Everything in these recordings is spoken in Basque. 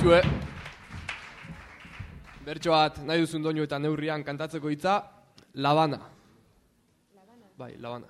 Xue. Bertso bat, nahi duzun doinu eta neurrian kantatzeko hitza, labana. Bai, labana.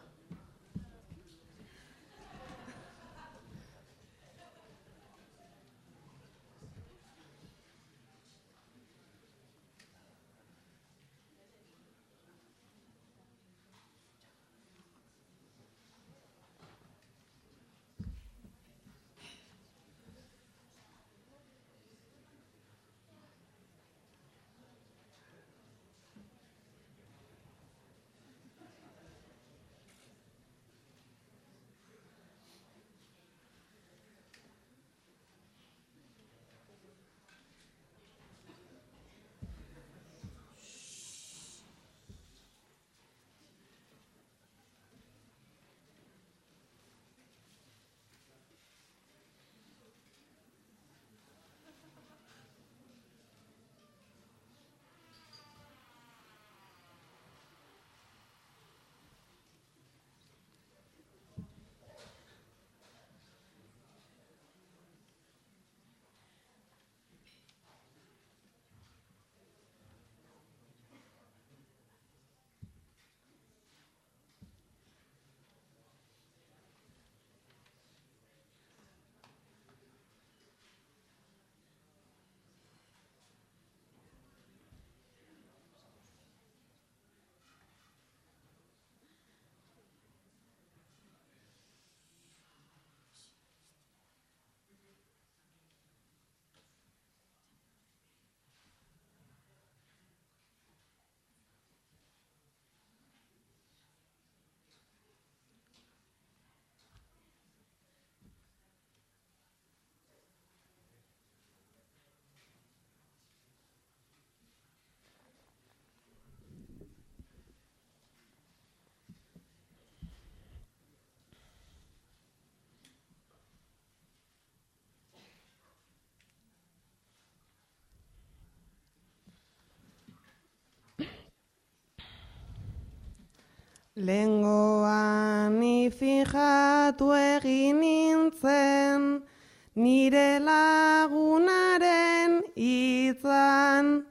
Lengoan ifijatu egin nintzen, nire lagunaren itzan,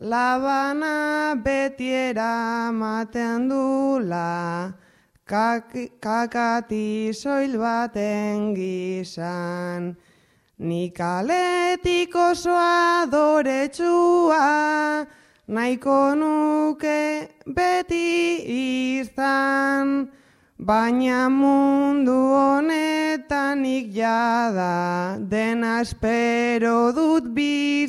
labana betiera maten dula, kak, kakati soil baten gizan. Nik aletik oso adoretsua, nahiko nuke beti izan, baina mundu honetan jada dena espero dut bizitzan.